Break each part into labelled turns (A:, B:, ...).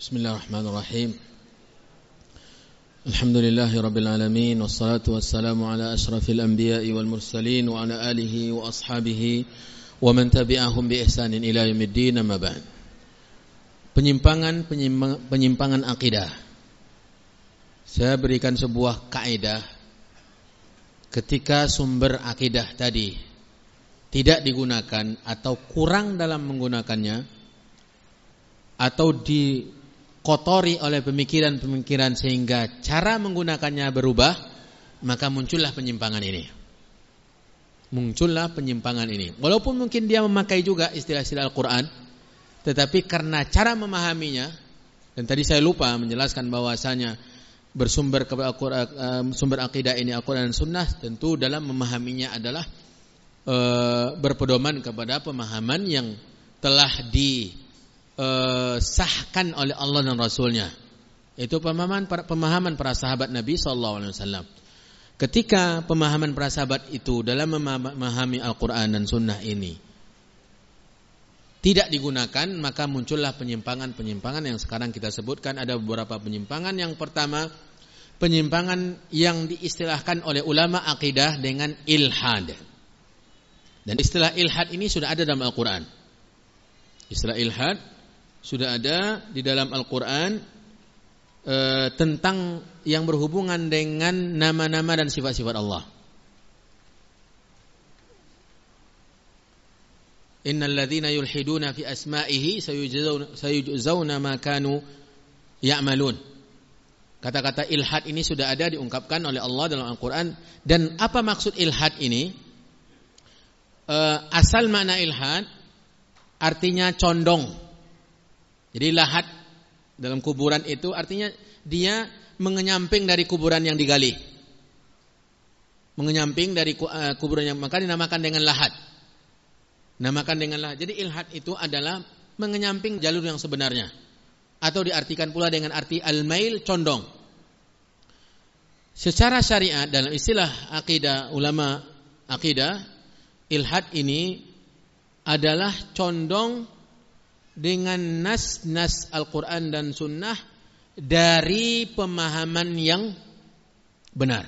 A: بسم الله الرحمن الرحيم الحمد لله رب العالمين والصلاة والسلام على أشرف الأنبياء والمرسلين وعلى آله وأصحابه ومن تبعهم بإحسان إلى يوم الدين ما بعد penyimpangan penyimpangan akidah saya berikan sebuah kaidah ketika sumber akidah tadi tidak digunakan atau kurang dalam menggunakannya atau dikotori oleh pemikiran-pemikiran sehingga cara menggunakannya berubah, maka muncullah penyimpangan ini. Muncullah penyimpangan ini. Walaupun mungkin dia memakai juga istilah-istilah Al-Qur'an, tetapi karena cara memahaminya dan tadi saya lupa menjelaskan bahwasanya bersumber Al-Qur'an eh, sumber akidah ini Al-Qur'an dan Sunnah tentu dalam memahaminya adalah e, berpedoman kepada pemahaman yang telah disahkan oleh Allah dan Rasulnya. Itu pemahaman pemahaman para sahabat Nabi Wasallam. Ketika pemahaman para sahabat itu dalam memahami Al-Quran dan Sunnah ini tidak digunakan, maka muncullah penyimpangan-penyimpangan yang sekarang kita sebutkan. Ada beberapa penyimpangan. Yang pertama, penyimpangan yang diistilahkan oleh ulama akidah dengan ilhad. Dan istilah ilhad ini sudah ada dalam Al-Quran. Istilah ilhad sudah ada di dalam Al-Quran e, tentang yang berhubungan dengan nama-nama dan sifat-sifat Allah. Innal ladzina yulhiduna fi asma'ihi sayujzauna ma kanu ya'malun. Kata-kata ilhad ini sudah ada diungkapkan oleh Allah dalam Al-Quran. Dan apa maksud ilhad ini? uh, asal makna ilhad artinya condong. Jadi lahat dalam kuburan itu artinya dia mengenyamping dari kuburan yang digali. Mengenyamping dari uh, kuburan yang maka dinamakan dengan lahat. Namakan dengan lahat. Jadi ilhad itu adalah mengenyamping jalur yang sebenarnya. Atau diartikan pula dengan arti al-mail condong. Secara syariat dalam istilah akidah ulama akidah ilhad ini adalah condong dengan nas-nas Al-Quran dan Sunnah dari pemahaman yang benar.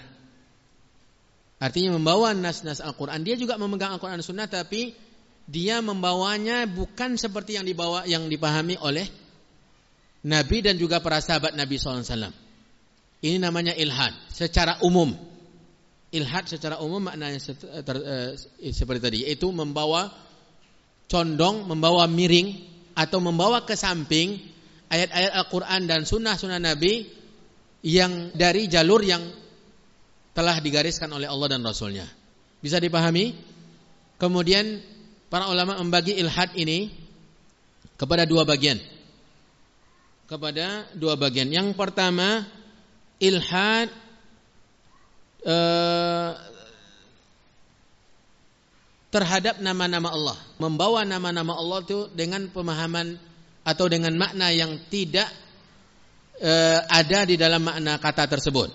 A: Artinya membawa nas-nas Al-Quran. Dia juga memegang Al-Quran dan Sunnah tapi dia membawanya bukan seperti yang dibawa yang dipahami oleh Nabi dan juga para sahabat Nabi SAW. Ini namanya ilhad secara umum. Ilhad secara umum maknanya uh, seperti tadi yaitu membawa condong, membawa miring atau membawa ke samping ayat-ayat Al-Qur'an dan sunnah-sunnah Nabi yang dari jalur yang telah digariskan oleh Allah dan Rasulnya. Bisa dipahami? Kemudian para ulama membagi ilhad ini kepada dua bagian. Kepada dua bagian. Yang pertama ilhad Eh, terhadap nama-nama Allah, membawa nama-nama Allah itu dengan pemahaman atau dengan makna yang tidak uh, ada di dalam makna kata tersebut.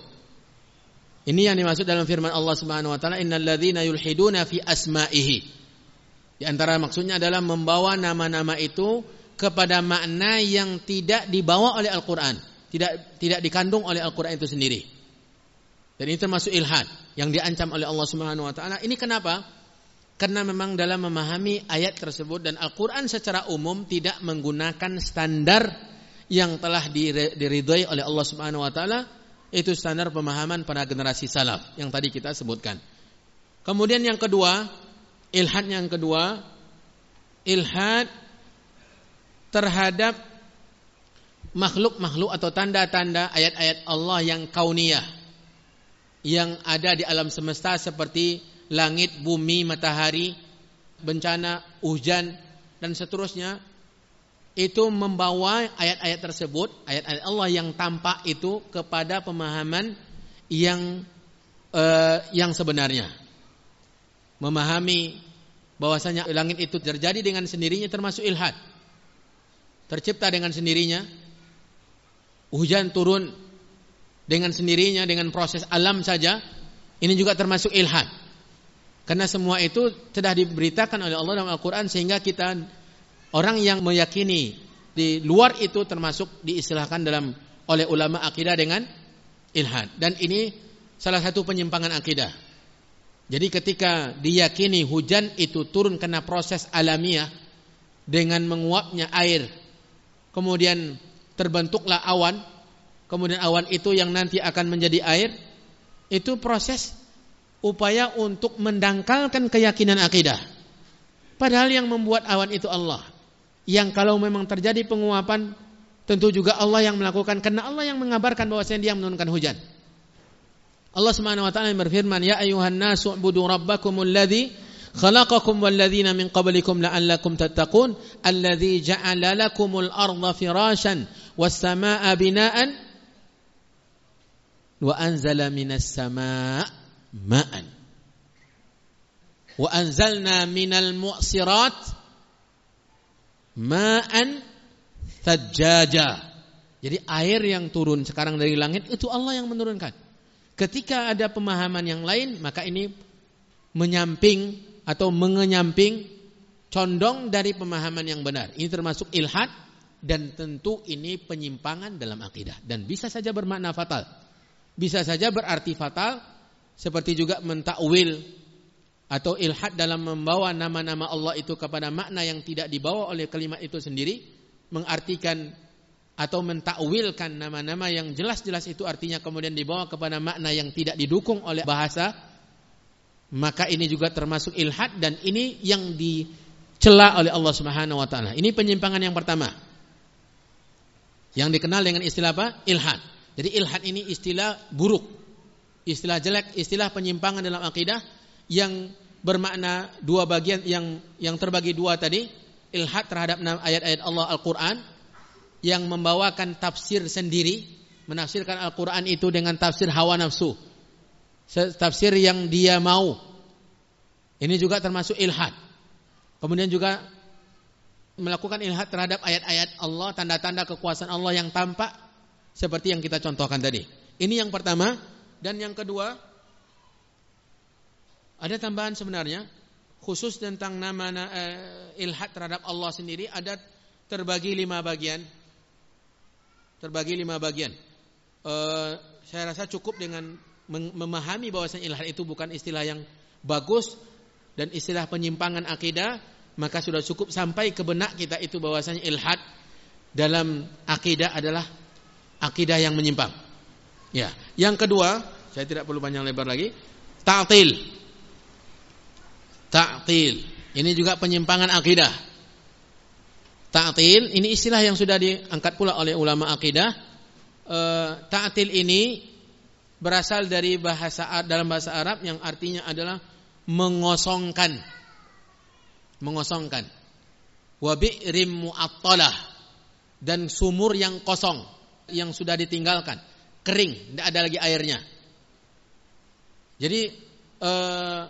A: Ini yang dimaksud dalam firman Allah Subhanahu wa taala, "Innal yulhiduna fi asma'ihi." Di antara maksudnya adalah membawa nama-nama itu kepada makna yang tidak dibawa oleh Al-Qur'an, tidak tidak dikandung oleh Al-Qur'an itu sendiri. Dan ini termasuk ilhad yang diancam oleh Allah Subhanahu wa taala. Ini kenapa? Karena memang dalam memahami ayat tersebut dan Al-Qur'an secara umum tidak menggunakan standar yang telah diridhoi oleh Allah Subhanahu wa taala, itu standar pemahaman pada generasi salaf yang tadi kita sebutkan. Kemudian yang kedua, ilhad yang kedua, ilhad terhadap makhluk-makhluk atau tanda-tanda ayat-ayat Allah yang kauniyah yang ada di alam semesta seperti langit, bumi, matahari, bencana, hujan dan seterusnya itu membawa ayat-ayat tersebut, ayat-ayat Allah yang tampak itu kepada pemahaman yang uh, yang sebenarnya. Memahami bahwasanya langit itu terjadi dengan sendirinya termasuk ilhad. Tercipta dengan sendirinya. Hujan turun dengan sendirinya dengan proses alam saja ini juga termasuk ilhad. Karena semua itu sudah diberitakan oleh Allah dalam Al-Qur'an sehingga kita orang yang meyakini di luar itu termasuk diistilahkan dalam oleh ulama akidah dengan ilhad. Dan ini salah satu penyimpangan akidah. Jadi ketika diyakini hujan itu turun karena proses alamiah dengan menguapnya air, kemudian terbentuklah awan, kemudian awan itu yang nanti akan menjadi air, itu proses upaya untuk mendangkalkan keyakinan akidah. Padahal yang membuat awan itu Allah. Yang kalau memang terjadi penguapan tentu juga Allah yang melakukan karena Allah yang mengabarkan bahwasanya dia menurunkan hujan. Allah Subhanahu wa taala berfirman, "Ya ayuhan nasu ubudu rabbakumul ladzi khalaqakum wal ladzina min qablikum la'allakum tattaqun, alladzi ja'ala lakumul arda firashan was samaa'a bina'an wa anzala minas samaa'i ma'an." Wa anzalna minal mu'sirat ma'an thajjaja. Jadi air yang turun sekarang dari langit itu Allah yang menurunkan. Ketika ada pemahaman yang lain, maka ini menyamping atau mengenyamping condong dari pemahaman yang benar. Ini termasuk ilhad dan tentu ini penyimpangan dalam akidah dan bisa saja bermakna fatal. Bisa saja berarti fatal seperti juga mentakwil atau ilhad dalam membawa nama-nama Allah itu kepada makna yang tidak dibawa oleh kalimat itu sendiri mengartikan atau mentakwilkan nama-nama yang jelas-jelas itu artinya kemudian dibawa kepada makna yang tidak didukung oleh bahasa maka ini juga termasuk ilhad dan ini yang dicela oleh Allah Subhanahu wa taala. Ini penyimpangan yang pertama. Yang dikenal dengan istilah apa? Ilhad. Jadi ilhad ini istilah buruk, istilah jelek, istilah penyimpangan dalam akidah yang bermakna dua bagian yang yang terbagi dua tadi ilhad terhadap ayat-ayat Allah Al-Qur'an yang membawakan tafsir sendiri menafsirkan Al-Qur'an itu dengan tafsir hawa nafsu. Tafsir yang dia mau. Ini juga termasuk ilhad. Kemudian juga melakukan ilhad terhadap ayat-ayat Allah tanda-tanda kekuasaan Allah yang tampak seperti yang kita contohkan tadi. Ini yang pertama dan yang kedua ada tambahan sebenarnya khusus tentang nama uh, ilhad terhadap Allah sendiri ada terbagi lima bagian. Terbagi lima bagian. Uh, saya rasa cukup dengan memahami bahwasanya ilhad itu bukan istilah yang bagus dan istilah penyimpangan akidah, maka sudah cukup sampai ke benak kita itu bahwasanya ilhad dalam akidah adalah akidah yang menyimpang. Ya, yang kedua, saya tidak perlu panjang lebar lagi, ta'til ta'til. Ini juga penyimpangan akidah. Ta'til ini istilah yang sudah diangkat pula oleh ulama akidah. E, ta'til ini berasal dari bahasa dalam bahasa Arab yang artinya adalah mengosongkan. Mengosongkan. Wa bi'rim mu'attalah dan sumur yang kosong yang sudah ditinggalkan, kering, tidak ada lagi airnya. Jadi eh,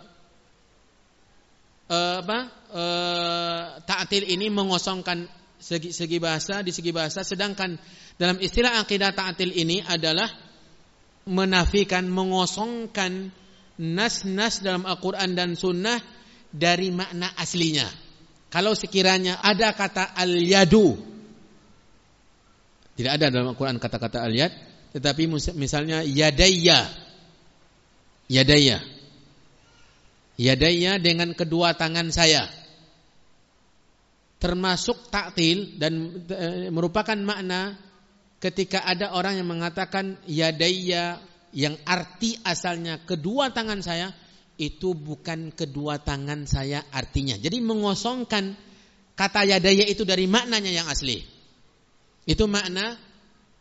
A: uh, apa uh, ta'til ini mengosongkan segi, segi bahasa di segi bahasa sedangkan dalam istilah akidah ta'til ini adalah menafikan mengosongkan nas-nas dalam Al-Qur'an dan sunnah dari makna aslinya. Kalau sekiranya ada kata al-yadu tidak ada dalam Al-Qur'an kata-kata al-yad tetapi misalnya yadayya yadayya Yadaya dengan kedua tangan saya. Termasuk taktil dan e, merupakan makna ketika ada orang yang mengatakan yadaya yang arti asalnya kedua tangan saya itu bukan kedua tangan saya artinya. Jadi mengosongkan kata yadaya itu dari maknanya yang asli. Itu makna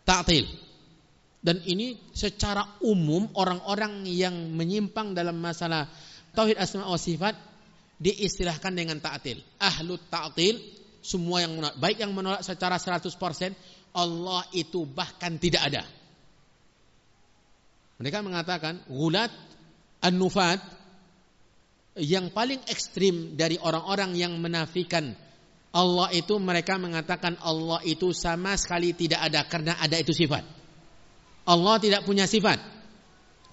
A: taktil. Dan ini secara umum orang-orang yang menyimpang dalam masalah tauhid asma wa sifat diistilahkan dengan ta'til. Ahlu ta'til semua yang menolak, baik yang menolak secara 100% Allah itu bahkan tidak ada. Mereka mengatakan gulat an-nufat yang paling ekstrim dari orang-orang yang menafikan Allah itu mereka mengatakan Allah itu sama sekali tidak ada karena ada itu sifat. Allah tidak punya sifat.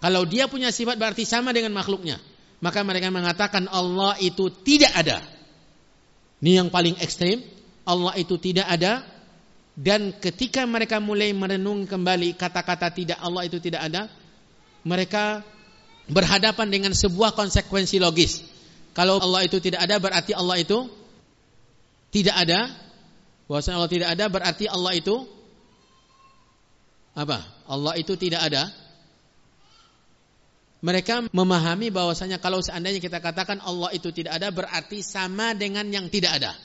A: Kalau dia punya sifat berarti sama dengan makhluknya maka mereka mengatakan Allah itu tidak ada. Ini yang paling ekstrim, Allah itu tidak ada dan ketika mereka mulai merenung kembali kata-kata tidak Allah itu tidak ada, mereka berhadapan dengan sebuah konsekuensi logis. Kalau Allah itu tidak ada berarti Allah itu tidak ada. Bahwasanya Allah tidak ada berarti Allah itu apa? Allah itu tidak ada. Mereka memahami bahwasanya kalau seandainya kita katakan Allah itu tidak ada berarti sama dengan yang tidak ada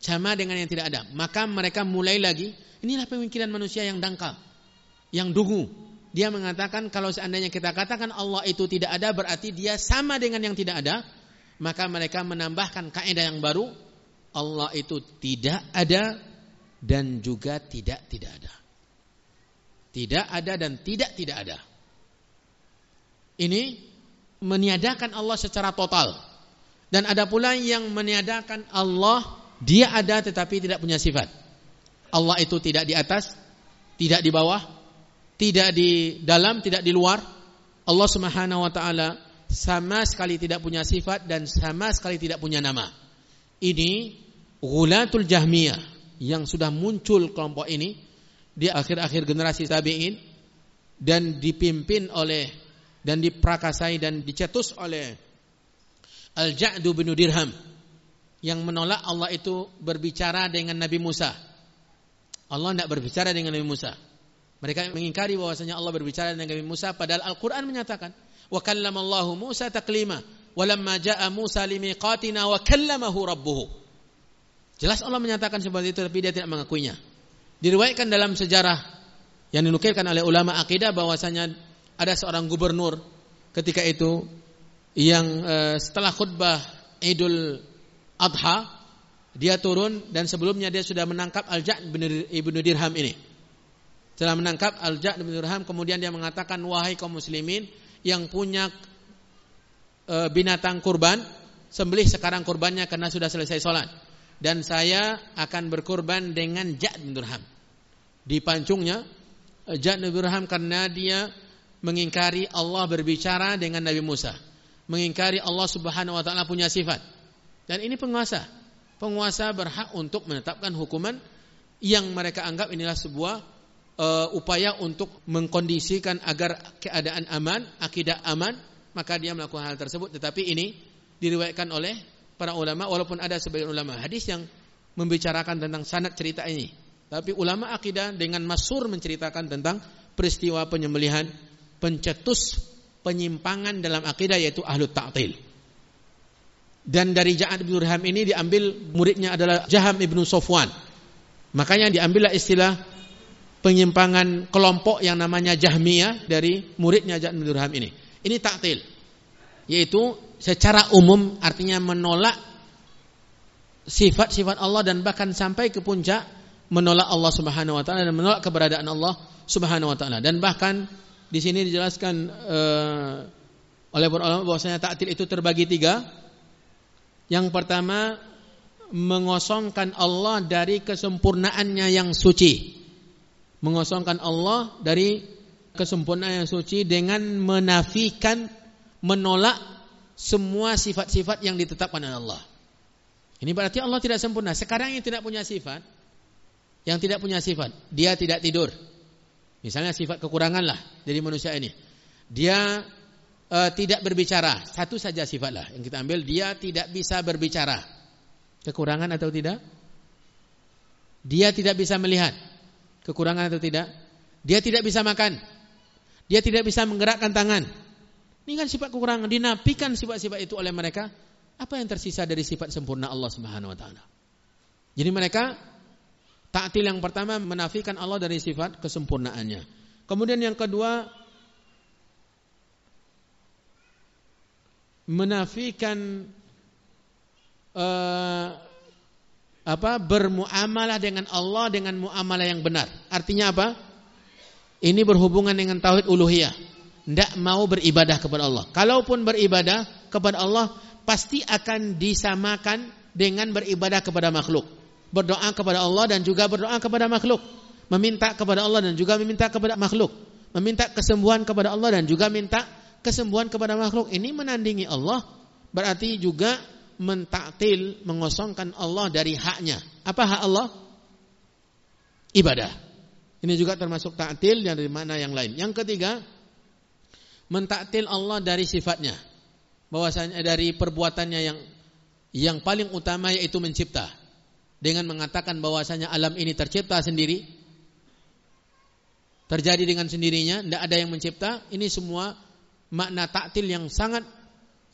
A: sama dengan yang tidak ada. Maka mereka mulai lagi, inilah pemikiran manusia yang dangkal, yang dungu. Dia mengatakan kalau seandainya kita katakan Allah itu tidak ada berarti dia sama dengan yang tidak ada. Maka mereka menambahkan kaidah yang baru, Allah itu tidak ada dan juga tidak tidak ada. Tidak ada dan tidak tidak ada. Ini meniadakan Allah secara total. Dan ada pula yang meniadakan Allah dia ada tetapi tidak punya sifat. Allah itu tidak di atas, tidak di bawah, tidak di dalam, tidak di luar. Allah Subhanahu wa taala sama sekali tidak punya sifat dan sama sekali tidak punya nama. Ini Ghulatul Jahmiyah yang sudah muncul kelompok ini di akhir-akhir generasi tabi'in dan dipimpin oleh dan diprakasai dan dicetus oleh Al-Ja'du bin Dirham yang menolak Allah itu berbicara dengan Nabi Musa. Allah tidak berbicara dengan Nabi Musa. Mereka mengingkari bahwasanya Allah berbicara dengan Nabi Musa padahal Al-Qur'an menyatakan wa kallamallahu Musa taklima walamma jaa Musa limiqatina wa kallamahu rabbuhu. Jelas Allah menyatakan seperti itu tapi dia tidak mengakuinya. Diriwayatkan dalam sejarah yang dinukilkan oleh ulama akidah bahwasanya ada seorang gubernur ketika itu yang uh, setelah khutbah Idul Adha dia turun dan sebelumnya dia sudah menangkap Al-Ja' ibn Dirham ini. Setelah menangkap Al-Ja' ibn Dirham kemudian dia mengatakan wahai kaum muslimin yang punya e, binatang kurban sembelih sekarang kurbannya karena sudah selesai sholat dan saya akan berkurban dengan Ja' bin Dirham. Dipancungnya e, Ja' bin Dirham karena dia mengingkari Allah berbicara dengan Nabi Musa. Mengingkari Allah Subhanahu wa taala punya sifat. Dan ini penguasa. Penguasa berhak untuk menetapkan hukuman yang mereka anggap inilah sebuah uh, upaya untuk mengkondisikan agar keadaan aman, akidah aman, maka dia melakukan hal tersebut. Tetapi ini diriwayatkan oleh para ulama walaupun ada sebagian ulama hadis yang membicarakan tentang sanad cerita ini. Tapi ulama akidah dengan masur menceritakan tentang peristiwa penyembelihan pencetus penyimpangan dalam akidah yaitu ahlu ta'til. Dan dari Ja'ad bin Durham ini diambil muridnya adalah Jaham ibnu Sofwan. Makanya diambillah istilah penyimpangan kelompok yang namanya Jahmiyah dari muridnya Ja'ad bin Durham ini. Ini taktil. Yaitu secara umum artinya menolak sifat-sifat Allah dan bahkan sampai ke puncak menolak Allah Subhanahu wa taala dan menolak keberadaan Allah Subhanahu wa taala. Dan bahkan di sini dijelaskan uh, oleh para ulama bahwasanya taktil itu terbagi tiga yang pertama mengosongkan Allah dari kesempurnaannya yang suci. Mengosongkan Allah dari kesempurnaan yang suci dengan menafikan, menolak semua sifat-sifat yang ditetapkan oleh Allah. Ini berarti Allah tidak sempurna. Sekarang yang tidak punya sifat, yang tidak punya sifat, dia tidak tidur. Misalnya sifat kekurangan lah dari manusia ini. Dia uh, tidak berbicara. Satu saja sifatlah yang kita ambil. Dia tidak bisa berbicara. Kekurangan atau tidak? Dia tidak bisa melihat. Kekurangan atau tidak? Dia tidak bisa makan. Dia tidak bisa menggerakkan tangan. Ini kan sifat kekurangan. Dinapikan sifat-sifat itu oleh mereka. Apa yang tersisa dari sifat sempurna Allah Subhanahu wa taala? Jadi mereka taktil yang pertama menafikan Allah dari sifat kesempurnaannya. Kemudian yang kedua menafikan uh, apa bermuamalah dengan Allah dengan muamalah yang benar. Artinya apa? Ini berhubungan dengan tauhid uluhiyah. Tidak mau beribadah kepada Allah. Kalaupun beribadah kepada Allah pasti akan disamakan dengan beribadah kepada makhluk. Berdoa kepada Allah dan juga berdoa kepada makhluk. Meminta kepada Allah dan juga meminta kepada makhluk. Meminta kesembuhan kepada Allah dan juga minta kesembuhan kepada makhluk ini menandingi Allah berarti juga mentaktil mengosongkan Allah dari haknya. Apa hak Allah? ibadah. Ini juga termasuk yang dari mana yang lain. Yang ketiga, mentaktil Allah dari sifatnya. Bahwasanya dari perbuatannya yang yang paling utama yaitu mencipta. Dengan mengatakan bahwasanya alam ini tercipta sendiri. Terjadi dengan sendirinya, tidak ada yang mencipta. Ini semua makna taktil yang sangat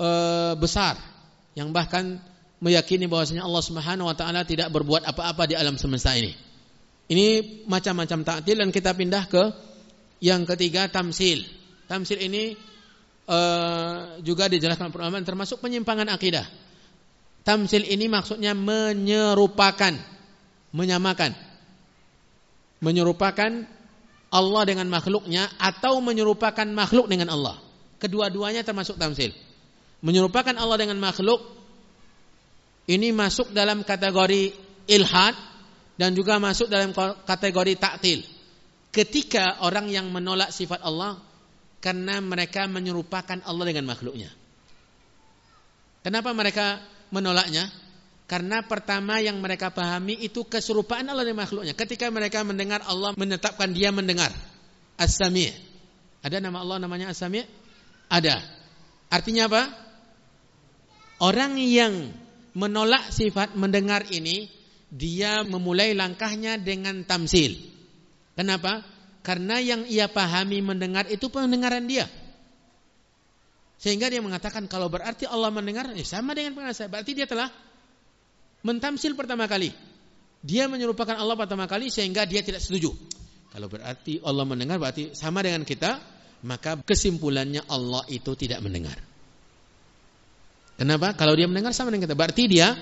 A: uh, besar. Yang bahkan meyakini bahwasanya Allah Subhanahu wa taala tidak berbuat apa-apa di alam semesta ini. Ini macam-macam taktil dan kita pindah ke yang ketiga tamsil. Tamsil ini uh, juga dijelaskan ulama termasuk penyimpangan akidah. Tamsil ini maksudnya menyerupakan, menyamakan. Menyerupakan Allah dengan makhluknya atau menyerupakan makhluk dengan Allah. Kedua-duanya termasuk tamsil. Menyerupakan Allah dengan makhluk ini masuk dalam kategori ilhad dan juga masuk dalam kategori taktil. Ketika orang yang menolak sifat Allah karena mereka menyerupakan Allah dengan makhluknya. Kenapa mereka menolaknya? Karena pertama yang mereka pahami itu keserupaan Allah dengan makhluknya. Ketika mereka mendengar Allah menetapkan dia mendengar. As-Sami'. Ada nama Allah namanya As-Sami'? Ada. Artinya apa? Orang yang menolak sifat mendengar ini dia memulai langkahnya dengan tamsil. Kenapa? Karena yang ia pahami mendengar itu pendengaran dia. Sehingga dia mengatakan kalau berarti Allah mendengar, ya sama dengan pendengaran saya. Berarti dia telah mentamsil pertama kali. Dia menyerupakan Allah pertama kali sehingga dia tidak setuju. Kalau berarti Allah mendengar berarti sama dengan kita, maka kesimpulannya Allah itu tidak mendengar. Kenapa? Kalau dia mendengar sama dengan kita. Berarti dia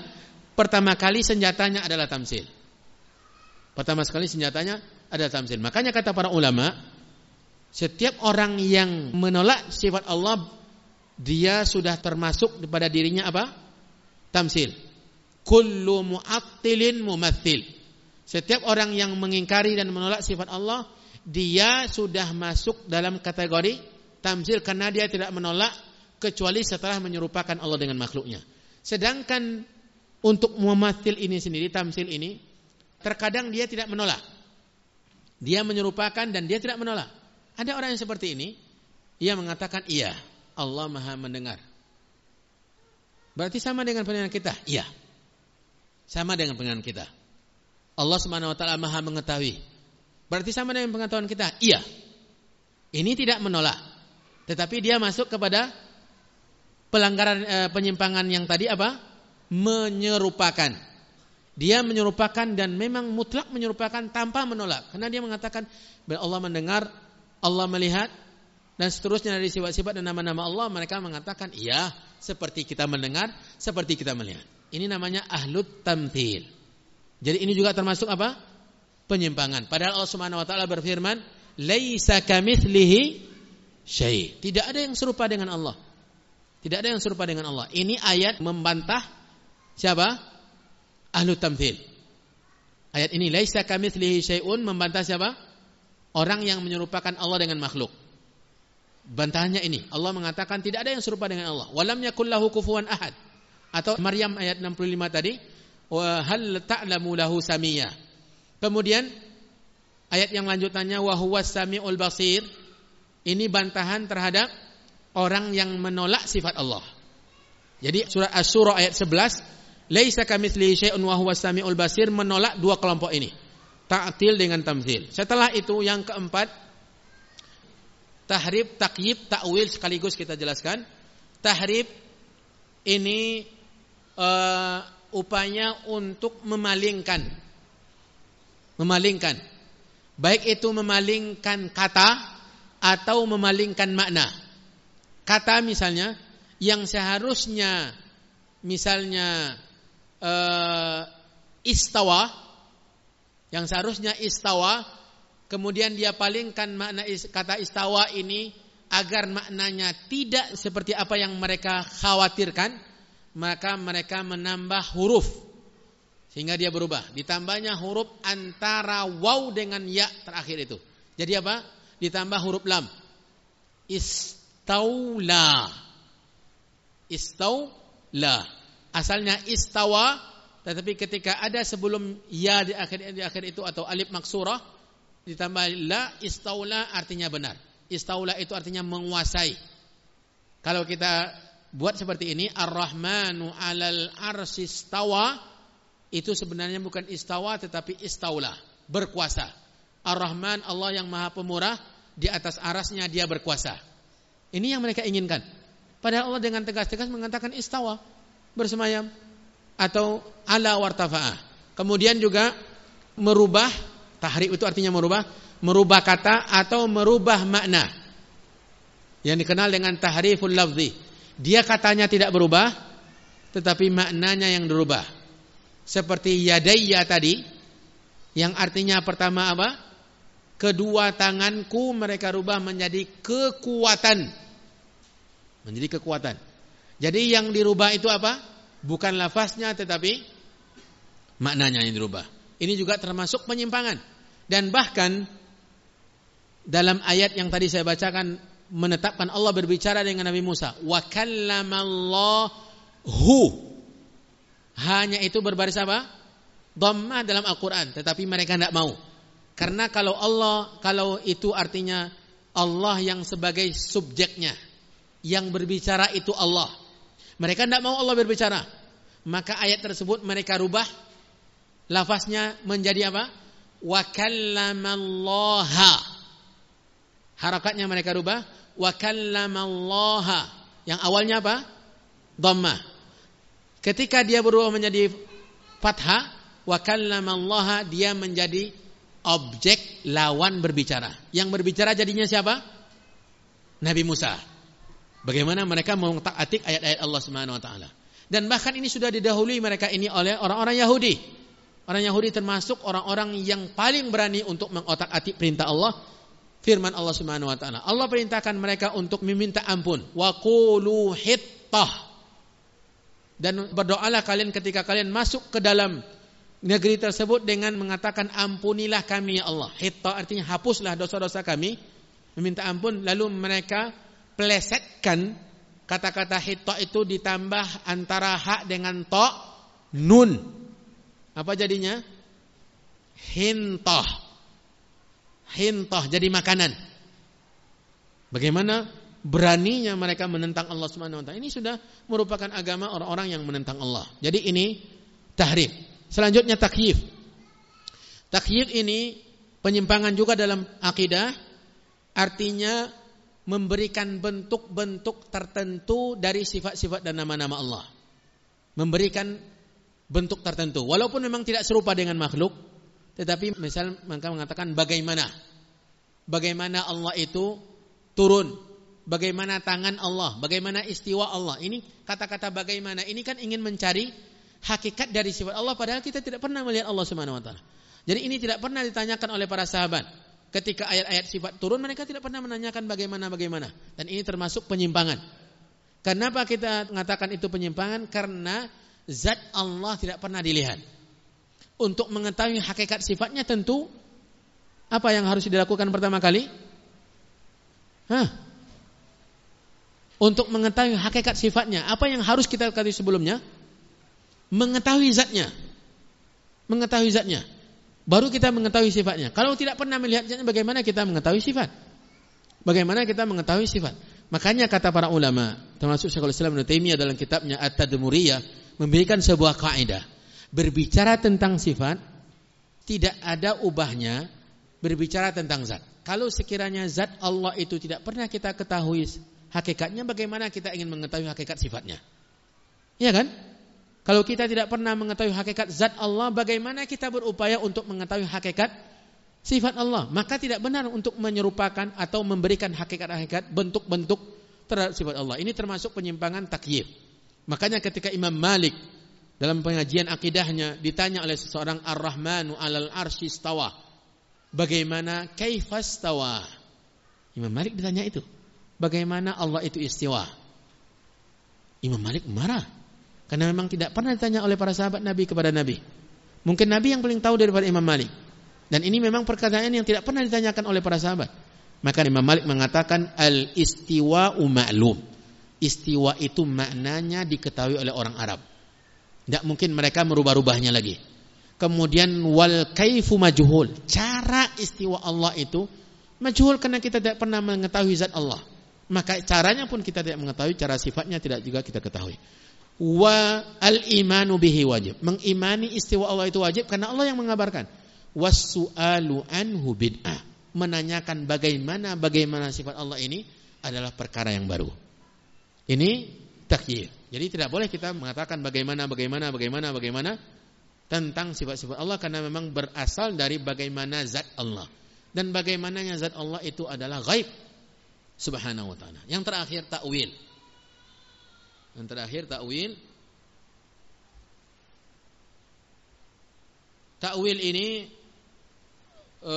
A: pertama kali senjatanya adalah tamsil. Pertama sekali senjatanya ada tamsil. Makanya kata para ulama, setiap orang yang menolak sifat Allah, dia sudah termasuk pada dirinya apa? Tamsil. Kullu mu'attilin mumathil. Setiap orang yang mengingkari dan menolak sifat Allah, dia sudah masuk dalam kategori tamsil karena dia tidak menolak kecuali setelah menyerupakan Allah dengan makhluknya. Sedangkan untuk mumathil ini sendiri, tamsil ini, Terkadang dia tidak menolak. Dia menyerupakan dan dia tidak menolak. Ada orang yang seperti ini, ia mengatakan iya, Allah Maha mendengar. Berarti sama dengan pendengaran kita? Iya. Sama dengan pendengaran kita. Allah Subhanahu wa taala Maha mengetahui. Berarti sama dengan pengetahuan kita? Iya. Ini tidak menolak. Tetapi dia masuk kepada pelanggaran e, penyimpangan yang tadi apa? Menyerupakan. Dia menyerupakan dan memang mutlak menyerupakan tanpa menolak. Karena dia mengatakan Allah mendengar, Allah melihat dan seterusnya dari sifat-sifat dan nama-nama Allah mereka mengatakan iya seperti kita mendengar, seperti kita melihat. Ini namanya ahlut tamthil. Jadi ini juga termasuk apa? Penyimpangan. Padahal Allah Subhanahu wa taala berfirman, "Laisa kamitslihi syai." Tidak ada yang serupa dengan Allah. Tidak ada yang serupa dengan Allah. Ini ayat membantah siapa? Ahlu tamthil. Ayat ini laisa kamitslihi syai'un membantah siapa? Orang yang menyerupakan Allah dengan makhluk. Bantahannya ini, Allah mengatakan tidak ada yang serupa dengan Allah. Walam yakul lahu kufuwan ahad. Atau Maryam ayat 65 tadi, wa hal ta'lamu lahu samiyya. Kemudian ayat yang lanjutannya wa huwas samiul basir. Ini bantahan terhadap orang yang menolak sifat Allah. Jadi surat Asy-Syura ayat 11 Laisa kamitslihi syai'un wa huwas samiul basir menolak dua kelompok ini. Ta'til dengan tamzil. Setelah itu yang keempat tahrib, takyib, takwil sekaligus kita jelaskan. Tahrib ini uh, upaya untuk memalingkan memalingkan baik itu memalingkan kata atau memalingkan makna. Kata misalnya yang seharusnya misalnya uh, istawa yang seharusnya istawa kemudian dia palingkan makna kata istawa ini agar maknanya tidak seperti apa yang mereka khawatirkan maka mereka menambah huruf sehingga dia berubah. Ditambahnya huruf antara waw dengan ya terakhir itu. Jadi apa? Ditambah huruf lam. Istaula. Istaula Asalnya istawa tetapi ketika ada sebelum ya di akhir di akhir itu atau alif maksurah ditambah la istaula artinya benar. Istaula itu artinya menguasai. Kalau kita buat seperti ini Ar-Rahmanu 'alal arsistawa itu sebenarnya bukan istawa tetapi istaula, berkuasa. Ar-Rahman Allah yang Maha Pemurah di atas arasnya dia berkuasa. Ini yang mereka inginkan. Padahal Allah dengan tegas-tegas mengatakan istawa, bersemayam atau ala wartafa'ah. Kemudian juga merubah tahrif itu artinya merubah, merubah kata atau merubah makna. Yang dikenal dengan tahriful lafzi. Dia katanya tidak berubah tetapi maknanya yang berubah. Seperti yadayya tadi yang artinya pertama apa? Kedua tanganku mereka rubah menjadi kekuatan. Menjadi kekuatan. Jadi yang dirubah itu apa? Bukan lafaznya tetapi maknanya yang dirubah. Ini juga termasuk penyimpangan. Dan bahkan dalam ayat yang tadi saya bacakan menetapkan Allah berbicara dengan Nabi Musa. Wa kallamallahu. Hanya itu berbaris apa? Dhammah dalam Al-Quran. Tetapi mereka tidak mau. Karena kalau Allah, kalau itu artinya Allah yang sebagai subjeknya. Yang berbicara itu Allah. Mereka tidak mau Allah berbicara. Maka ayat tersebut mereka rubah lafaznya menjadi apa? Wa kallamallaha. Harakatnya mereka rubah wa kallamallaha. Yang awalnya apa? Dhammah. Ketika dia berubah menjadi fathah, wa kallamallaha dia menjadi objek lawan berbicara. Yang berbicara jadinya siapa? Nabi Musa. Bagaimana mereka mengotak-atik ayat-ayat Allah Subhanahu wa taala. Dan bahkan ini sudah didahului mereka ini oleh orang-orang Yahudi. Orang Yahudi termasuk orang-orang yang paling berani untuk mengotak-atik perintah Allah, firman Allah Subhanahu wa taala. Allah perintahkan mereka untuk meminta ampun. Wa qulu hittah. Dan berdoalah kalian ketika kalian masuk ke dalam negeri tersebut dengan mengatakan ampunilah kami ya Allah. Hittah artinya hapuslah dosa-dosa kami. Meminta ampun lalu mereka plesetkan kata-kata hito itu ditambah antara hak dengan to nun. Apa jadinya? Hintoh. Hintoh jadi makanan. Bagaimana beraninya mereka menentang Allah Subhanahu wa taala. Ini sudah merupakan agama orang-orang yang menentang Allah. Jadi ini tahrif. Selanjutnya takyif. Takyif ini penyimpangan juga dalam akidah artinya memberikan bentuk-bentuk tertentu dari sifat-sifat dan nama-nama Allah. Memberikan bentuk tertentu. Walaupun memang tidak serupa dengan makhluk, tetapi misal mereka mengatakan bagaimana? Bagaimana Allah itu turun? Bagaimana tangan Allah? Bagaimana istiwa Allah? Ini kata-kata bagaimana. Ini kan ingin mencari hakikat dari sifat Allah padahal kita tidak pernah melihat Allah Subhanahu wa taala. Jadi ini tidak pernah ditanyakan oleh para sahabat ketika ayat-ayat sifat turun mereka tidak pernah menanyakan bagaimana-bagaimana. Dan ini termasuk penyimpangan. Kenapa kita mengatakan itu penyimpangan? Karena zat Allah tidak pernah dilihat. Untuk mengetahui hakikat sifatnya tentu apa yang harus dilakukan pertama kali? Hah? Untuk mengetahui hakikat sifatnya, apa yang harus kita ketahui sebelumnya? Mengetahui zatnya. Mengetahui zatnya. Baru kita mengetahui sifatnya. Kalau tidak pernah melihatnya, bagaimana kita mengetahui sifat? Bagaimana kita mengetahui sifat? Makanya kata para ulama, termasuk Syekhul Islam Ibnu Taimiyah dalam kitabnya At-Tadmuriyah memberikan sebuah kaidah. Berbicara tentang sifat tidak ada ubahnya berbicara tentang zat. Kalau sekiranya zat Allah itu tidak pernah kita ketahui hakikatnya, bagaimana kita ingin mengetahui hakikat sifatnya? Iya kan? Kalau kita tidak pernah mengetahui hakikat zat Allah, bagaimana kita berupaya untuk mengetahui hakikat sifat Allah? Maka tidak benar untuk menyerupakan atau memberikan hakikat-hakikat bentuk-bentuk terhadap sifat Allah. Ini termasuk penyimpangan takyif. Makanya ketika Imam Malik dalam pengajian akidahnya ditanya oleh seseorang Ar-Rahmanu 'alal arsy istawa. Bagaimana kaifastawa? Imam Malik ditanya itu. Bagaimana Allah itu istiwa? Imam Malik marah. Karena memang tidak pernah ditanya oleh para sahabat Nabi kepada Nabi. Mungkin Nabi yang paling tahu daripada Imam Malik. Dan ini memang perkataan yang tidak pernah ditanyakan oleh para sahabat. Maka Imam Malik mengatakan al-istiwa ma'lum. Istiwa itu maknanya diketahui oleh orang Arab. Tidak mungkin mereka merubah-rubahnya lagi. Kemudian wal kaifu majhul. Cara istiwa Allah itu majhul karena kita tidak pernah mengetahui zat Allah. Maka caranya pun kita tidak mengetahui, cara sifatnya tidak juga kita ketahui. Wa al imanu bihi wajib. Mengimani istiwa Allah itu wajib karena Allah yang mengabarkan. Wasu'alu anhu bid'ah. Menanyakan bagaimana bagaimana sifat Allah ini adalah perkara yang baru. Ini takyir. Jadi tidak boleh kita mengatakan bagaimana bagaimana bagaimana bagaimana tentang sifat-sifat Allah karena memang berasal dari bagaimana zat Allah. Dan bagaimananya zat Allah itu adalah gaib subhanahu wa taala. Yang terakhir takwil. Yang terakhir takwil. Takwil ini e,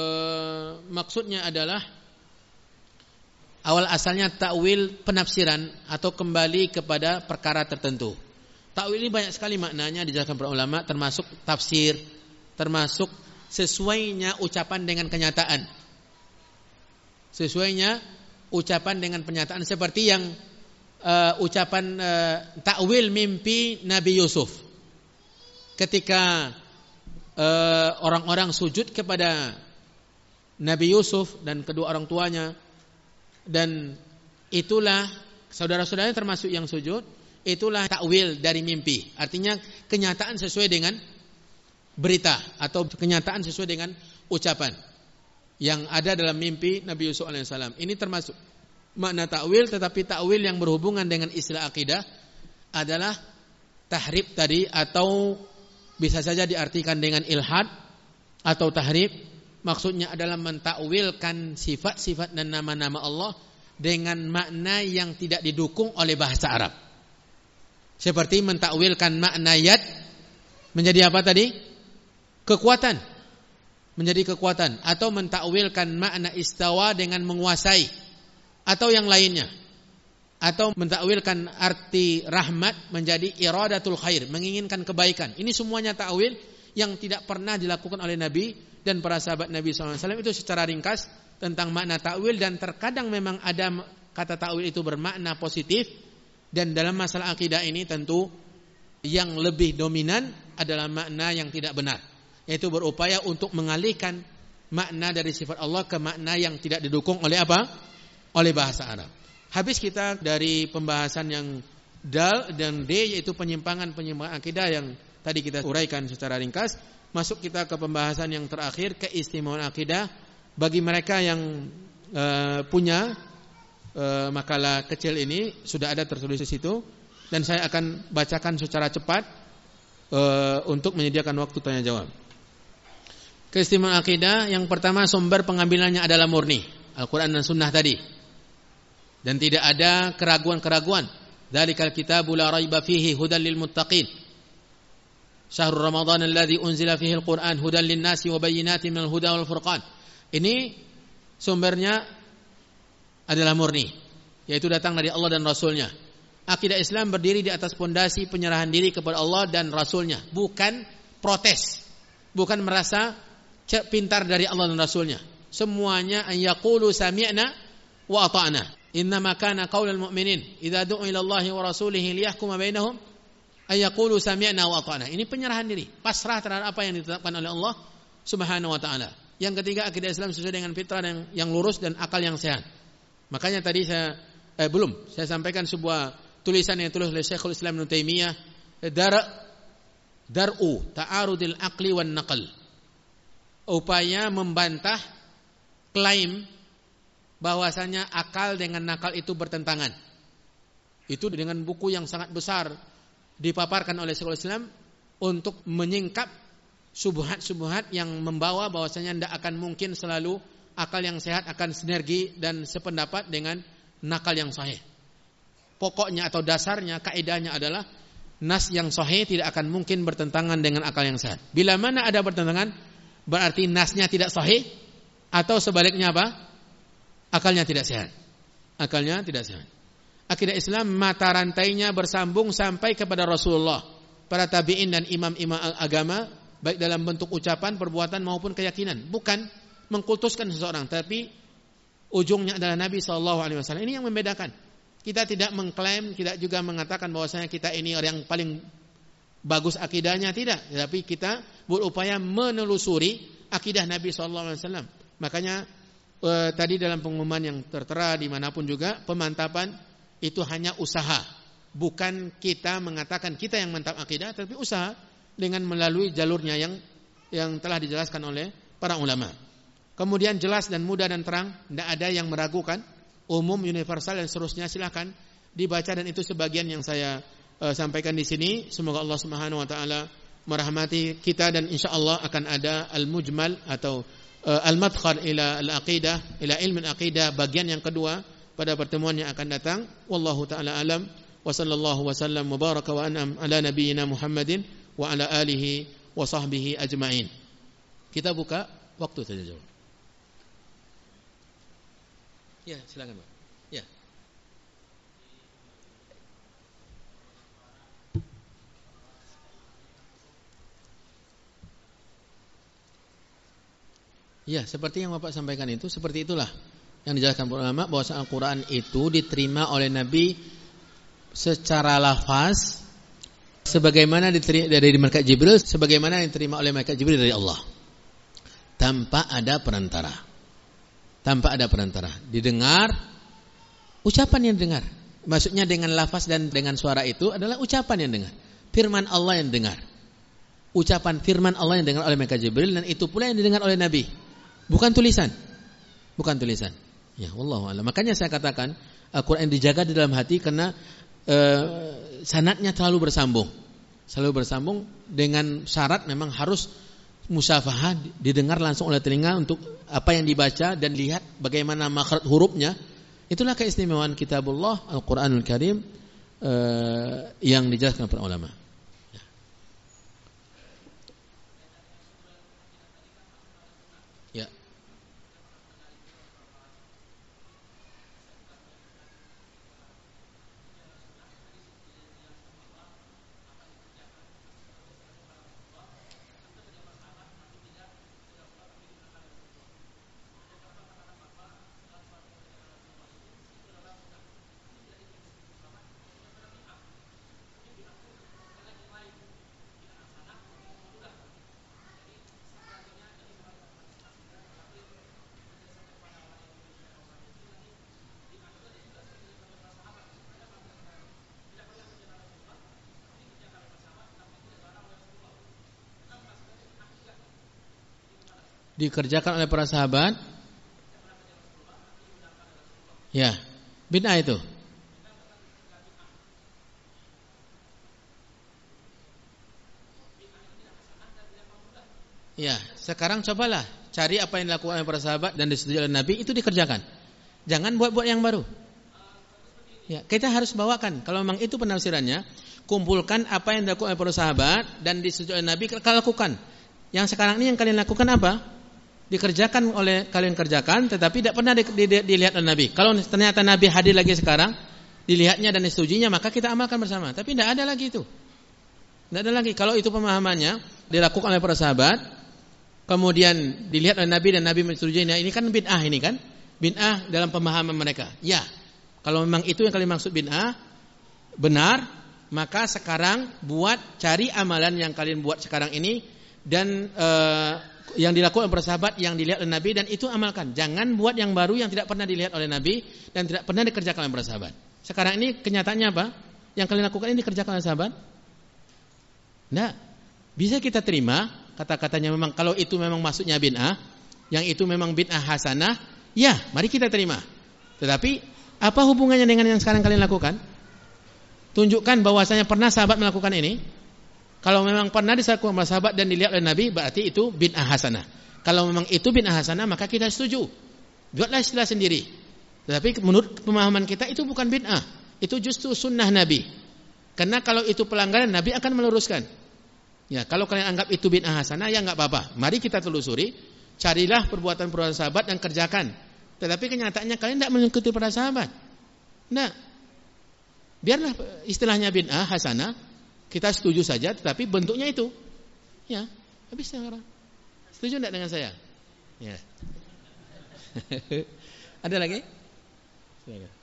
A: maksudnya adalah awal asalnya takwil penafsiran atau kembali kepada perkara tertentu. Takwil ini banyak sekali maknanya dijelaskan para ulama termasuk tafsir, termasuk sesuainya ucapan dengan kenyataan. Sesuainya ucapan dengan penyataan seperti yang uh, ucapan uh, takwil mimpi Nabi Yusuf. Ketika uh, orang-orang sujud kepada Nabi Yusuf dan kedua orang tuanya dan itulah saudara-saudaranya termasuk yang sujud, itulah takwil dari mimpi. Artinya kenyataan sesuai dengan berita atau kenyataan sesuai dengan ucapan yang ada dalam mimpi Nabi Yusuf alaihissalam. Ini termasuk makna takwil tetapi takwil yang berhubungan dengan istilah akidah adalah tahrib tadi atau bisa saja diartikan dengan ilhad atau tahrib maksudnya adalah mentakwilkan sifat-sifat dan nama-nama Allah dengan makna yang tidak didukung oleh bahasa Arab. Seperti mentakwilkan makna yad menjadi apa tadi? Kekuatan menjadi kekuatan atau mentakwilkan makna istawa dengan menguasai atau yang lainnya atau mentakwilkan arti rahmat menjadi iradatul khair menginginkan kebaikan ini semuanya takwil yang tidak pernah dilakukan oleh Nabi dan para sahabat Nabi SAW itu secara ringkas tentang makna takwil dan terkadang memang ada kata takwil itu bermakna positif dan dalam masalah akidah ini tentu yang lebih dominan adalah makna yang tidak benar yaitu berupaya untuk mengalihkan makna dari sifat Allah ke makna yang tidak didukung oleh apa? Oleh bahasa Arab. Habis kita dari pembahasan yang dal dan d yaitu penyimpangan-penyimpangan akidah yang tadi kita uraikan secara ringkas, masuk kita ke pembahasan yang terakhir keistimewaan akidah bagi mereka yang uh, punya uh, makalah kecil ini sudah ada tertulis di situ dan saya akan bacakan secara cepat uh, untuk menyediakan waktu tanya jawab. Keistimewaan akidah yang pertama sumber pengambilannya adalah murni, Al-Qur'an dan Sunnah tadi. Dan tidak ada keraguan-keraguan. Dzalikal kitabu la raiba fihi hudan lil muttaqin. Syahrul Ramadan alladzi unzila fihi al-Qur'an hudan lin nasi wa bayyinatin minal huda wal furqan. Ini sumbernya adalah murni, yaitu datang dari Allah dan Rasulnya. Akidah Islam berdiri di atas pondasi penyerahan diri kepada Allah dan Rasulnya, bukan protes, bukan merasa pintar dari Allah dan Rasulnya. Semuanya an yaqulu sami'na wa ata'na. Innama kana qaulal mu'minin idza du'u ila Allah wa rasulih liyahkuma bainahum ay yaqulu sami'na wa ata'na. Ini penyerahan diri, pasrah terhadap apa yang ditetapkan oleh Allah Subhanahu wa taala. Yang ketiga akidah Islam sesuai dengan fitrah yang, yang lurus dan akal yang sehat. Makanya tadi saya eh, belum saya sampaikan sebuah tulisan yang tulis oleh Syekhul Islam Ibnu Taimiyah dar dar'u ta'arudil aqli wan naql upaya membantah klaim bahwasanya akal dengan nakal itu bertentangan. Itu dengan buku yang sangat besar dipaparkan oleh Syekhul Islam untuk menyingkap subuhat-subuhat yang membawa bahwasanya tidak akan mungkin selalu akal yang sehat akan sinergi dan sependapat dengan nakal yang sahih. Pokoknya atau dasarnya kaidahnya adalah nas yang sahih tidak akan mungkin bertentangan dengan akal yang sehat. Bila mana ada bertentangan, berarti nasnya tidak sahih atau sebaliknya apa? Akalnya tidak sehat. Akalnya tidak sehat. Akidah Islam mata rantainya bersambung sampai kepada Rasulullah, para tabi'in dan imam-imam agama baik dalam bentuk ucapan, perbuatan maupun keyakinan. Bukan mengkultuskan seseorang, tapi ujungnya adalah Nabi Shallallahu Alaihi Wasallam. Ini yang membedakan. Kita tidak mengklaim, tidak juga mengatakan bahwasanya kita ini orang yang paling bagus akidahnya tidak, tapi kita berupaya menelusuri akidah Nabi sallallahu alaihi wasallam. Makanya eh, tadi dalam pengumuman yang tertera di mana pun juga pemantapan itu hanya usaha, bukan kita mengatakan kita yang mantap akidah, tapi usaha dengan melalui jalurnya yang yang telah dijelaskan oleh para ulama. Kemudian jelas dan mudah dan terang, tidak ada yang meragukan, umum, universal dan seterusnya silakan dibaca dan itu sebagian yang saya uh, sampaikan di sini. Semoga Allah Subhanahu wa taala merahmati kita dan insyaallah akan ada al-mujmal atau al-madkhal ila al-aqidah, ila ilmu aqidah bagian yang kedua pada pertemuan yang akan datang. Wallahu taala alam wa sallallahu wasallam mubaraka wa an'am ala nabiyyina Muhammadin wa ala alihi wa sahbihi ajma'in. Kita buka waktu saja. Ya, silakan Pak. Ya. Ya, seperti yang Bapak sampaikan itu, seperti itulah yang dijelaskan para ulama bahwa Al-Qur'an itu diterima oleh Nabi secara lafaz sebagaimana diterima dari malaikat Jibril sebagaimana yang diterima oleh malaikat Jibril dari Allah tanpa ada perantara tanpa ada perantara. Didengar ucapan yang dengar. Maksudnya dengan lafaz dan dengan suara itu adalah ucapan yang dengar. Firman Allah yang dengar. Ucapan firman Allah yang dengar oleh Malaikat Jibril dan itu pula yang didengar oleh Nabi. Bukan tulisan. Bukan tulisan. Ya, wallahu a'lam. Makanya saya katakan Al-Qur'an dijaga di dalam hati karena uh, sanatnya terlalu bersambung. Selalu bersambung dengan syarat memang harus musafahah didengar langsung oleh telinga untuk apa yang dibaca dan lihat bagaimana makhraj hurufnya itulah keistimewaan kitabullah Al-Qur'anul Karim uh, yang dijelaskan para ulama dikerjakan oleh para sahabat? Ya, bid'ah itu. Ya, sekarang cobalah cari apa yang dilakukan oleh para sahabat dan disetujui oleh Nabi itu dikerjakan. Jangan buat-buat yang baru. Ya, kita harus bawakan. Kalau memang itu penafsirannya, kumpulkan apa yang dilakukan oleh para sahabat dan disetujui oleh Nabi, kalian lakukan. Yang sekarang ini yang kalian lakukan apa? Dikerjakan oleh kalian kerjakan tetapi tidak pernah di, di, di, dilihat oleh Nabi. Kalau ternyata Nabi hadir lagi sekarang, dilihatnya dan disetujuinya maka kita amalkan bersama. Tapi tidak ada lagi itu. Tidak ada lagi. Kalau itu pemahamannya dilakukan oleh para sahabat, kemudian dilihat oleh Nabi dan Nabi menyetujuinya, ini kan bid'ah ini kan? Bid'ah dalam pemahaman mereka. Ya. Kalau memang itu yang kalian maksud bid'ah, benar, maka sekarang buat cari amalan yang kalian buat sekarang ini dan uh, yang dilakukan para sahabat yang dilihat oleh Nabi dan itu amalkan. Jangan buat yang baru yang tidak pernah dilihat oleh Nabi dan tidak pernah dikerjakan oleh para sahabat. Sekarang ini kenyataannya apa? Yang kalian lakukan ini dikerjakan oleh sahabat? Nah, bisa kita terima kata-katanya memang kalau itu memang maksudnya bid'ah, yang itu memang bid'ah hasanah, ya, mari kita terima. Tetapi apa hubungannya dengan yang sekarang kalian lakukan? Tunjukkan bahwasanya pernah sahabat melakukan ini. Kalau memang pernah disakukan oleh sahabat dan dilihat oleh Nabi, berarti itu bid'ah hasanah. Kalau memang itu bid'ah hasanah, maka kita setuju. Buatlah istilah sendiri. Tetapi menurut pemahaman kita itu bukan bid'ah. Itu justru sunnah Nabi. Karena kalau itu pelanggaran, Nabi akan meluruskan. Ya, kalau kalian anggap itu bid'ah hasanah, ya nggak apa-apa. Mari kita telusuri, carilah perbuatan-perbuatan sahabat dan kerjakan. Tetapi kenyataannya kalian tidak mengikuti para sahabat. Nah, biarlah istilahnya bid'ah hasanah, kita setuju saja tetapi bentuknya itu. Ya, habis sekarang. Setuju tidak dengan saya? Ya. Ada lagi? Silakan.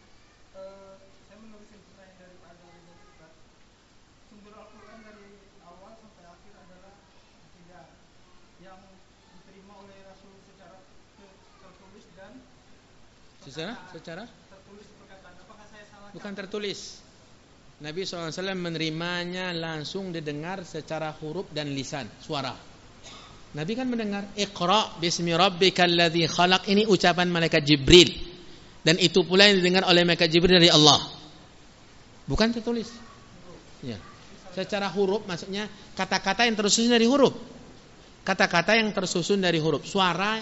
A: Secara? Secara? Tertulis perkataan. Apakah saya salah? Bukan tertulis. Nabi SAW menerimanya langsung didengar secara huruf dan lisan, suara. Nabi kan mendengar Iqra bismi rabbikal ladzi khalaq ini ucapan malaikat Jibril. Dan itu pula yang didengar oleh malaikat Jibril dari Allah. Bukan tertulis. Ya. Secara huruf maksudnya kata-kata yang tersusun dari huruf. Kata-kata yang tersusun dari huruf. Suara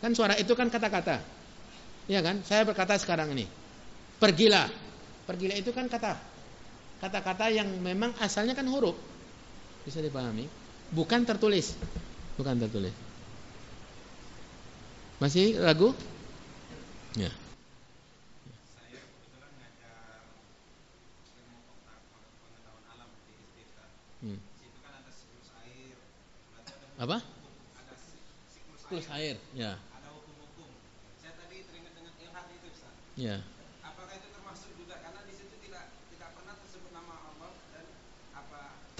A: kan suara itu kan kata-kata. Iya kan? Saya berkata sekarang ini. Pergilah. Pergilah itu kan kata kata-kata yang memang asalnya kan huruf. Bisa dipahami? Bukan tertulis. Bukan tertulis. Masih ragu? Ya. Hmm. Apa? Siklus air, ya. Ada hukum-hukum. Saya tadi teringat dengan ilhad itu, Ustaz. Ya.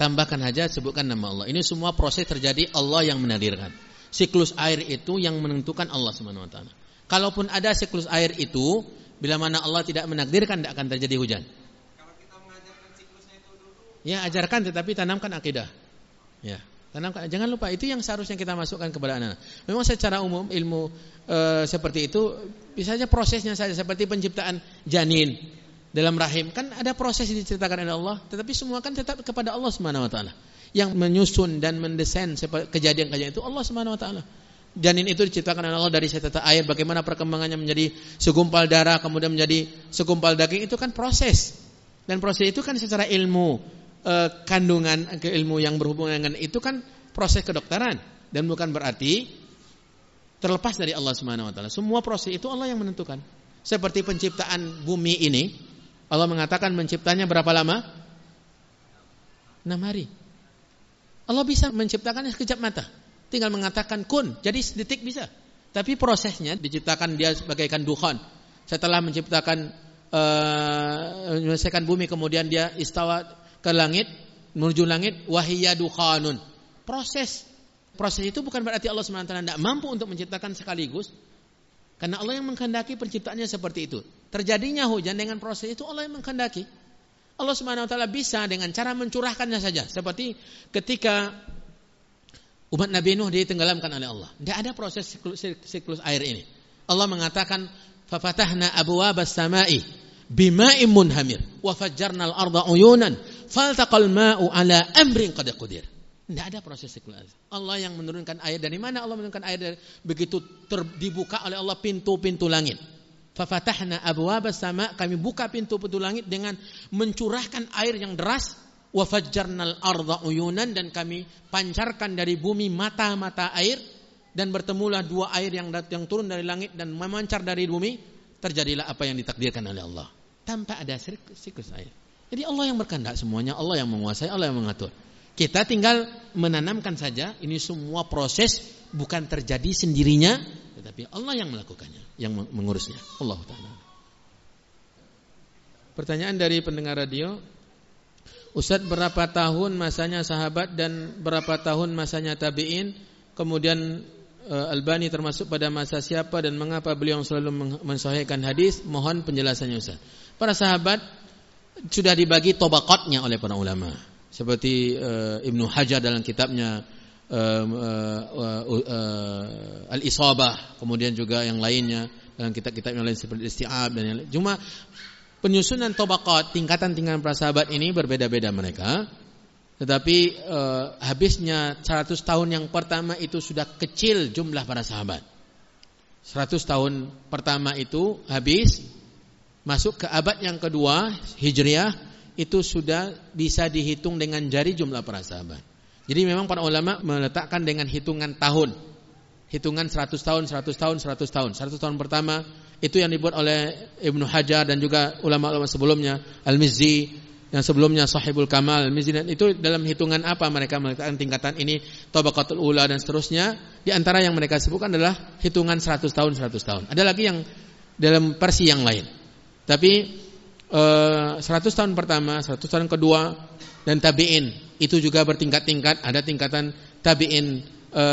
A: Tambahkan saja sebutkan nama Allah. Ini semua proses terjadi Allah yang menakdirkan. Siklus air itu yang menentukan Allah Subhanahu wa taala. Kalaupun ada siklus air itu, bila mana Allah tidak menakdirkan tidak akan terjadi hujan. Kalau kita mengajarkan siklusnya itu dulu. Ya, ajarkan tetapi tanamkan akidah. Ya. Tanamkan. Jangan lupa itu yang seharusnya kita masukkan kepada anak. Memang secara umum ilmu e, seperti itu bisa saja prosesnya saja seperti penciptaan janin dalam rahim kan ada proses yang diceritakan oleh Allah tetapi semua kan tetap kepada Allah Subhanahu wa taala. Yang menyusun dan mendesain kejadian-kejadian itu Allah Subhanahu wa taala. Janin itu diciptakan oleh Allah dari setata air bagaimana perkembangannya menjadi segumpal darah kemudian menjadi segumpal daging itu kan proses. Dan proses itu kan secara ilmu eh, kandungan ke ilmu yang berhubungan dengan itu kan proses kedokteran. Dan bukan berarti terlepas dari Allah Subhanahu wa taala. Semua proses itu Allah yang menentukan. Seperti penciptaan bumi ini Allah mengatakan menciptanya berapa lama? Enam hari. Allah bisa menciptakannya sekejap mata. Tinggal mengatakan kun, jadi sedetik bisa. Tapi prosesnya diciptakan dia sebagaikan duhan. Setelah menciptakan uh, menyelesaikan bumi kemudian dia istawa ke langit, menuju langit wahiyya dukhanun. Proses proses itu bukan berarti Allah SWT tidak mampu untuk menciptakan sekaligus. Karena Allah yang menghendaki penciptaannya seperti itu. Terjadinya hujan dengan proses itu Allah yang menghendaki. Allah Subhanahu wa taala bisa dengan cara mencurahkannya saja. Seperti ketika umat Nabi Nuh ditenggelamkan oleh Allah. Tidak ada proses siklus, siklus air ini. Allah mengatakan fafatahna abwabas samai bima'in munhamir wa fajjarnal arda uyunan faltaqal ma'u ala amrin qad qadir. Tidak ada proses siklus. Allah yang menurunkan air dari mana Allah menurunkan air dari begitu ter, dibuka oleh Allah pintu-pintu langit. Fafatahna abwabas sama kami buka pintu-pintu langit dengan mencurahkan air yang deras wa fajjarnal arda uyunan dan kami pancarkan dari bumi mata-mata air dan bertemulah dua air yang yang turun dari langit dan memancar dari bumi terjadilah apa yang ditakdirkan oleh Allah tanpa ada siklus air. Jadi Allah yang berkehendak semuanya, Allah yang menguasai, Allah yang mengatur. Kita tinggal menanamkan saja ini semua proses bukan terjadi sendirinya tetapi Allah yang melakukannya, yang mengurusnya. Allah taala. Pertanyaan dari pendengar radio, Ustadz berapa tahun masanya sahabat dan berapa tahun masanya tabi'in? Kemudian uh, Albani termasuk pada masa siapa dan mengapa beliau selalu mensahihkan hadis? Mohon penjelasannya Ustaz. Para sahabat sudah dibagi tobakotnya oleh para ulama. Seperti uh, Ibnu Hajar dalam kitabnya uh, uh, uh, Al-Isabah, kemudian juga yang lainnya dalam kitab-kitab yang lain seperti Isti'ab dan yang lain. Cuma penyusunan tobaqat, tingkatan-tingkatan para sahabat ini berbeda-beda mereka. Tetapi uh, habisnya 100 tahun yang pertama itu sudah kecil jumlah para sahabat. 100 tahun pertama itu habis masuk ke abad yang kedua Hijriah itu sudah bisa dihitung dengan jari jumlah para sahabat. Jadi memang para ulama meletakkan dengan hitungan tahun. Hitungan 100 tahun, 100 tahun, 100 tahun. 100 tahun pertama itu yang dibuat oleh Ibnu Hajar dan juga ulama-ulama sebelumnya, Al-Mizzi yang sebelumnya Sahibul Kamal, Al-Mizzi dan itu dalam hitungan apa mereka meletakkan tingkatan ini Tabaqatul Ula dan seterusnya. Di antara yang mereka sebutkan adalah hitungan 100 tahun, 100 tahun. Ada lagi yang dalam versi yang lain. Tapi 100 tahun pertama, 100 tahun kedua dan tabi'in itu juga bertingkat-tingkat, ada tingkatan tabi'in e,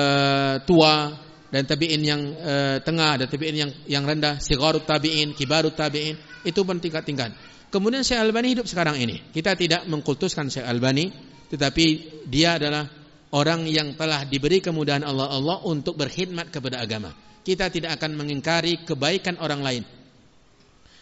A: tua, dan tabi'in yang uh, tengah dan tabi'in yang yang rendah, sigharut tabi'in, kibarut tabi'in, itu bertingkat-tingkat. Kemudian Syekh Albani hidup sekarang ini. Kita tidak mengkultuskan Syekh Albani, tetapi dia adalah orang yang telah diberi kemudahan Allah Allah untuk berkhidmat kepada agama. Kita tidak akan mengingkari kebaikan orang lain.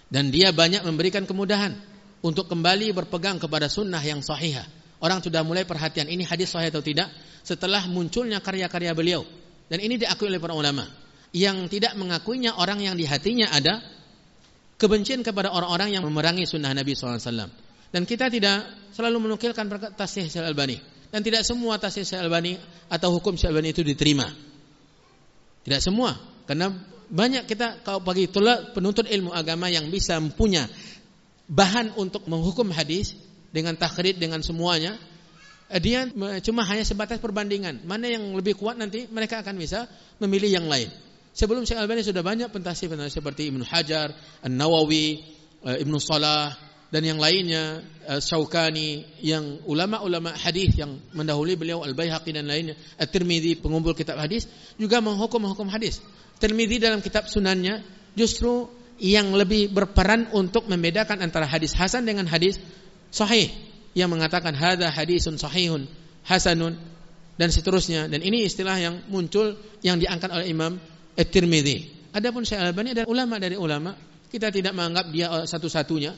A: Dan dia banyak memberikan kemudahan untuk kembali berpegang kepada sunnah yang sahihah. Orang sudah mulai perhatian ini hadis sahih atau tidak setelah munculnya karya-karya beliau. Dan ini diakui oleh para ulama. Yang tidak mengakuinya orang yang di hatinya ada kebencian kepada orang-orang yang memerangi sunnah Nabi SAW. Dan kita tidak selalu menukilkan tasih Syekh Albani. Dan tidak semua tasih Syekh Albani atau hukum Syekh Albani itu diterima. Tidak semua. Karena banyak kita kalau bagi itulah penuntut ilmu agama yang bisa mempunyai bahan untuk menghukum hadis dengan takhrid dengan semuanya eh, dia cuma hanya sebatas perbandingan. Mana yang lebih kuat nanti mereka akan bisa memilih yang lain. Sebelum Syekh Albani sudah banyak pentasih seperti Ibnu Hajar An-Nawawi eh, Ibnu Salah dan yang lainnya eh, Syaukani yang ulama-ulama hadis yang mendahului beliau Al-Baihaqi dan lainnya At-Tirmidzi pengumpul kitab hadis juga menghukum-hukum hadis Tirmidzi dalam kitab sunannya justru yang lebih berperan untuk membedakan antara hadis hasan dengan hadis sahih yang mengatakan hadza hadisun sahihun hasanun dan seterusnya dan ini istilah yang muncul yang diangkat oleh Imam At-Tirmidzi. Adapun Syekh Al-Albani adalah ulama dari ulama, kita tidak menganggap dia eh, satu-satunya.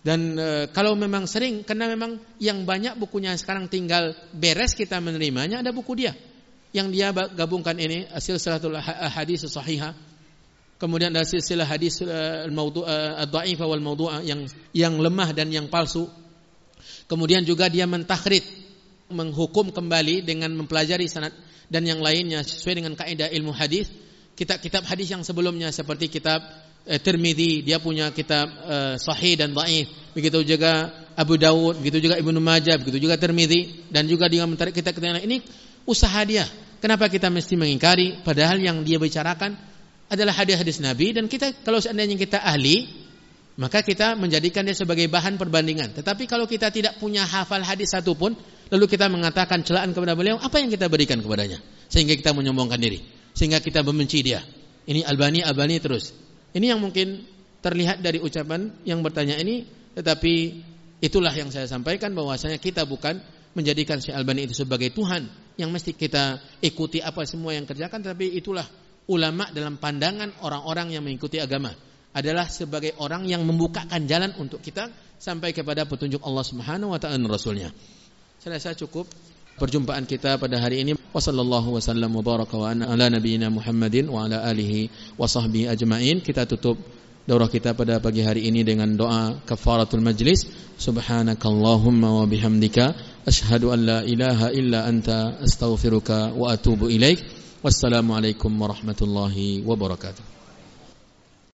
A: Dan e, kalau memang sering karena memang yang banyak bukunya sekarang tinggal beres kita menerimanya ada buku dia yang dia gabungkan ini silsilatul hadis sahihah kemudian ada silsilah hadis al-maudu' ad-dha'ifah wal maudu'ah yang yang lemah dan yang palsu. Kemudian juga dia mentakrid menghukum kembali dengan mempelajari sanad dan yang lainnya sesuai dengan kaidah ilmu hadis. Kitab-kitab hadis yang sebelumnya seperti kitab eh, Tirmidzi dia punya kitab eh, sahih dan dhaif begitu juga Abu Dawud begitu juga Ibnu Majah begitu juga Tirmidzi dan juga dia mencari kitab-kitab ini usaha dia. Kenapa kita mesti mengingkari padahal yang dia bicarakan adalah hadis-hadis Nabi dan kita kalau seandainya kita ahli maka kita menjadikan dia sebagai bahan perbandingan. Tetapi kalau kita tidak punya hafal hadis satupun lalu kita mengatakan celaan kepada beliau, apa yang kita berikan kepadanya sehingga kita menyombongkan diri, sehingga kita membenci dia. Ini Albani Albani terus. Ini yang mungkin terlihat dari ucapan yang bertanya ini tetapi itulah yang saya sampaikan bahwasanya kita bukan menjadikan Syekh Albani itu sebagai Tuhan yang mesti kita ikuti apa semua yang kerjakan tapi itulah ulama dalam pandangan orang-orang yang mengikuti agama adalah sebagai orang yang membukakan jalan untuk kita sampai kepada petunjuk Allah Subhanahu wa taala rasulnya. Rasa cukup perjumpaan kita pada hari ini. Wassallallahu wasallam wa baraka wa ala nabiyyina Muhammadin wa ala alihi wa sahbihi ajmain. Kita tutup daurah kita pada pagi hari ini dengan doa kafaratul majlis. Subhanakallahumma wa bihamdika asyhadu an la ilaha illa anta astaghfiruka wa atubu ilaik. Wassalamualaikum warahmatullahi wabarakatuh.